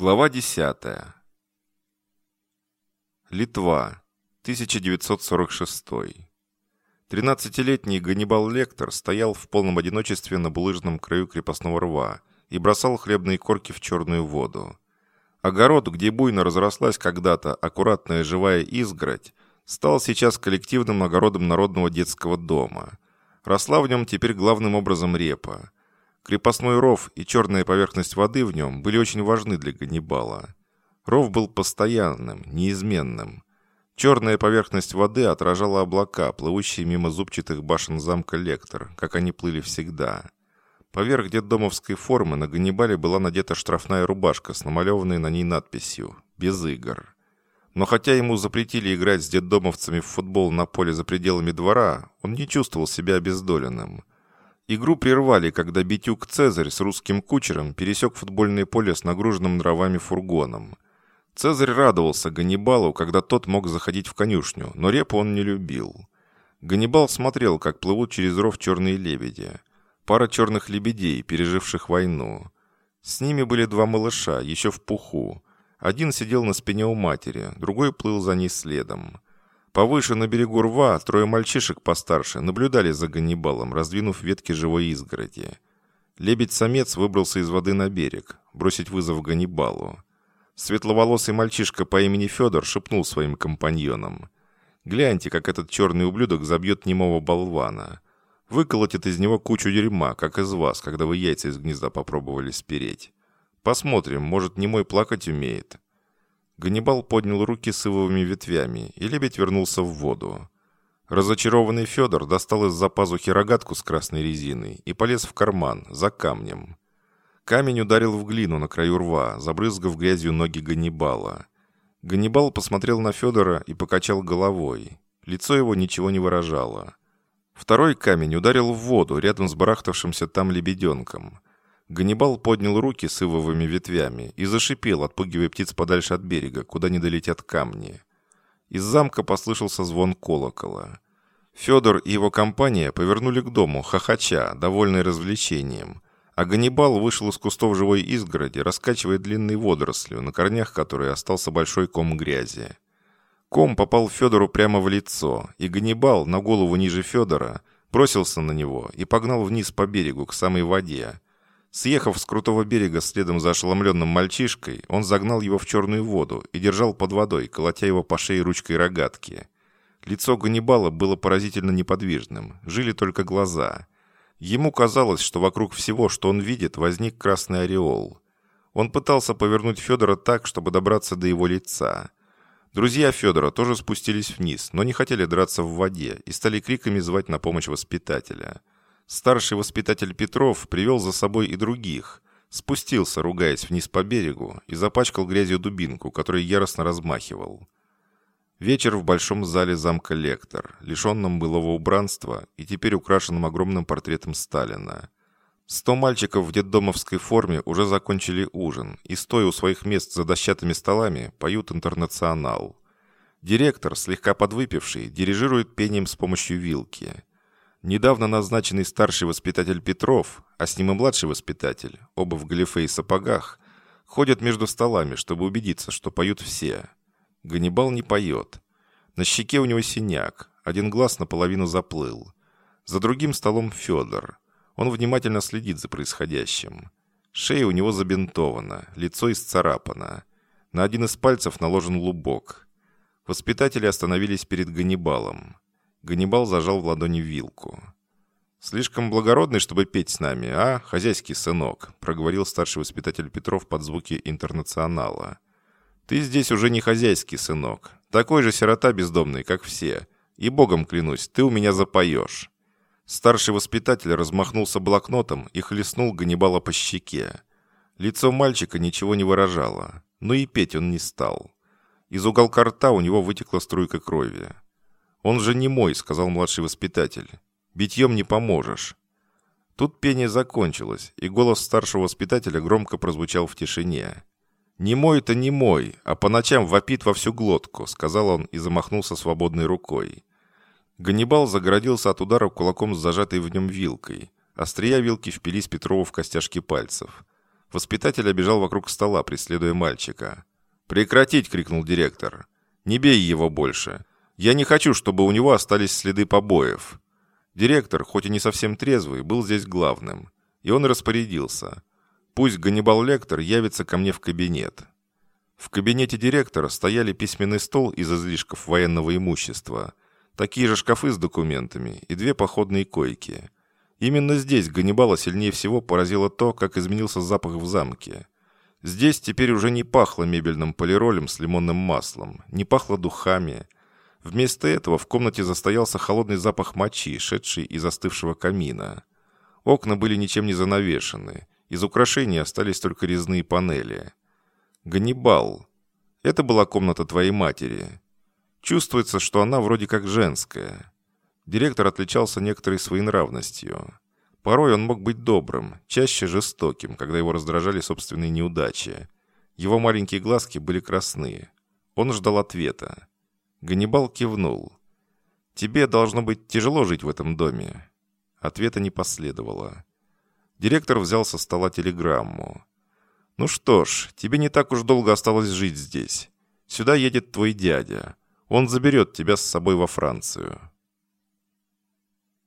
Глава 10. Литва. 1946. 13-летний Ганнибал Лектор стоял в полном одиночестве на булыжном краю крепостного рва и бросал хлебные корки в черную воду. Огород, где буйно разрослась когда-то аккуратная живая изгородь, стал сейчас коллективным огородом народного детского дома. Росла в нем теперь главным образом репа – Крепостной ров и черная поверхность воды в нем были очень важны для Ганнибала. Ров был постоянным, неизменным. Черная поверхность воды отражала облака, плывущие мимо зубчатых башен замка Лектор, как они плыли всегда. Поверх детдомовской формы на Ганнибале была надета штрафная рубашка с намалеванной на ней надписью «Без игр». Но хотя ему запретили играть с детдомовцами в футбол на поле за пределами двора, он не чувствовал себя обездоленным – Игру прервали, когда Битюк Цезарь с русским кучером пересек футбольное поле с нагруженным дровами фургоном. Цезарь радовался Ганнибалу, когда тот мог заходить в конюшню, но репу он не любил. Ганнибал смотрел, как плывут через ров черные лебеди. Пара черных лебедей, переживших войну. С ними были два малыша, еще в пуху. Один сидел на спине у матери, другой плыл за ней следом. Повыше на берегу рва трое мальчишек постарше наблюдали за Ганнибалом, раздвинув ветки живой изгороди. Лебедь-самец выбрался из воды на берег, бросить вызов Ганнибалу. Светловолосый мальчишка по имени Федор шепнул своим компаньонам. «Гляньте, как этот черный ублюдок забьет немого болвана. Выколотит из него кучу дерьма, как из вас, когда вы яйца из гнезда попробовали спереть. Посмотрим, может, немой плакать умеет». Ганнибал поднял руки с ивовыми ветвями, и лебедь вернулся в воду. Разочарованный Федор достал из-за пазухи рогатку с красной резиной и полез в карман, за камнем. Камень ударил в глину на краю рва, забрызгав грязью ноги Ганнибала. Ганнибал посмотрел на Федора и покачал головой. Лицо его ничего не выражало. Второй камень ударил в воду рядом с барахтавшимся там лебеденком. Ганнибал поднял руки с ивовыми ветвями и зашипел, отпугивая птиц подальше от берега, куда не долетят камни. Из замка послышался звон колокола. Федор и его компания повернули к дому, хохоча, довольные развлечением. А Ганнибал вышел из кустов живой изгороди, раскачивая длинной водорослью, на корнях которой остался большой ком грязи. Ком попал Федору прямо в лицо, и Ганнибал, на голову ниже Федора, бросился на него и погнал вниз по берегу, к самой воде. Съехав с крутого берега следом за ошеломленным мальчишкой, он загнал его в черную воду и держал под водой, колотя его по шее ручкой рогатки. Лицо Ганнибала было поразительно неподвижным, жили только глаза. Ему казалось, что вокруг всего, что он видит, возник красный ореол. Он пытался повернуть Федора так, чтобы добраться до его лица. Друзья Федора тоже спустились вниз, но не хотели драться в воде и стали криками звать на помощь воспитателя – Старший воспитатель Петров привел за собой и других. Спустился, ругаясь вниз по берегу, и запачкал грязью дубинку, которой яростно размахивал. Вечер в большом зале замка Лектор, лишенном былого убранства и теперь украшенном огромным портретом Сталина. Сто мальчиков в детдомовской форме уже закончили ужин и, стоя у своих мест за дощатыми столами, поют «Интернационал». Директор, слегка подвыпивший, дирижирует пением с помощью вилки. Недавно назначенный старший воспитатель Петров, а с ним и младший воспитатель, оба в галифе и сапогах, ходят между столами, чтобы убедиться, что поют все. Ганнибал не поет. На щеке у него синяк, один глаз наполовину заплыл. За другим столом Федор. Он внимательно следит за происходящим. Шея у него забинтована, лицо исцарапано. На один из пальцев наложен лубок. Воспитатели остановились перед Ганнибалом. Ганнибал зажал в ладони вилку. «Слишком благородный, чтобы петь с нами, а, хозяйский сынок?» проговорил старший воспитатель Петров под звуки интернационала. «Ты здесь уже не хозяйский сынок. Такой же сирота бездомный, как все. И богом клянусь, ты у меня запоешь». Старший воспитатель размахнулся блокнотом и хлестнул Ганнибала по щеке. Лицо мальчика ничего не выражало, но и петь он не стал. Из уголка рта у него вытекла струйка крови. «Он же не мой», — сказал младший воспитатель. «Битьем не поможешь». Тут пение закончилось, и голос старшего воспитателя громко прозвучал в тишине. «Не мой-то не мой, а по ночам вопит во всю глотку», — сказал он и замахнулся свободной рукой. Ганнибал загородился от удара кулаком с зажатой в нем вилкой. Острия вилки впились Петрову в костяшки пальцев. Воспитатель обежал вокруг стола, преследуя мальчика. «Прекратить!» — крикнул директор. «Не бей его больше. Я не хочу, чтобы у него остались следы побоев». Директор, хоть и не совсем трезвый, был здесь главным. И он распорядился. «Пусть Ганнибал Лектор явится ко мне в кабинет». В кабинете директора стояли письменный стол из излишков военного имущества, такие же шкафы с документами и две походные койки. Именно здесь Ганнибала сильнее всего поразило то, как изменился запах в замке. Здесь теперь уже не пахло мебельным полиролем с лимонным маслом, не пахло духами. Вместо этого в комнате застоялся холодный запах мочи, шедший из остывшего камина. Окна были ничем не занавешены, из украшений остались только резные панели. Ганнибал. Это была комната твоей матери. Чувствуется, что она вроде как женская. Директор отличался некоторой своенравностью. Порой он мог быть добрым, чаще жестоким, когда его раздражали собственные неудачи. Его маленькие глазки были красные. Он ждал ответа. Ганнибал кивнул. «Тебе должно быть тяжело жить в этом доме». Ответа не последовало. Директор взял со стола телеграмму. «Ну что ж, тебе не так уж долго осталось жить здесь. Сюда едет твой дядя. Он заберет тебя с собой во Францию».